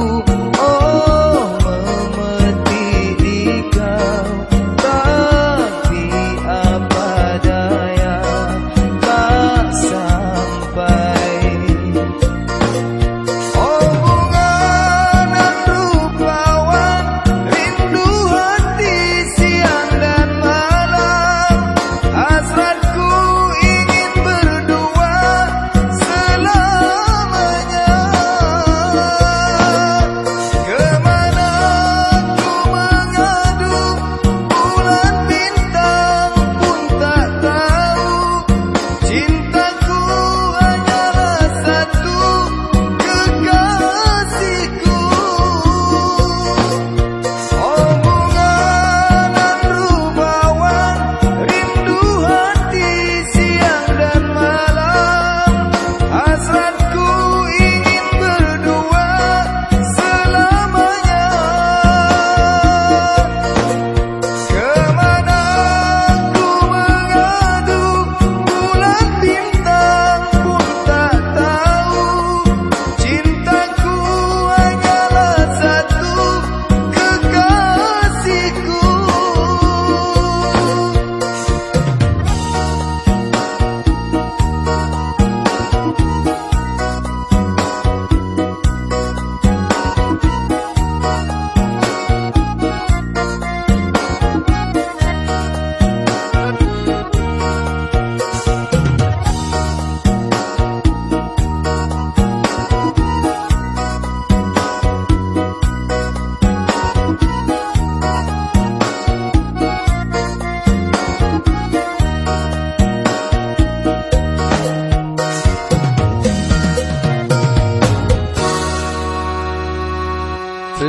Oh.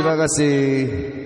hágase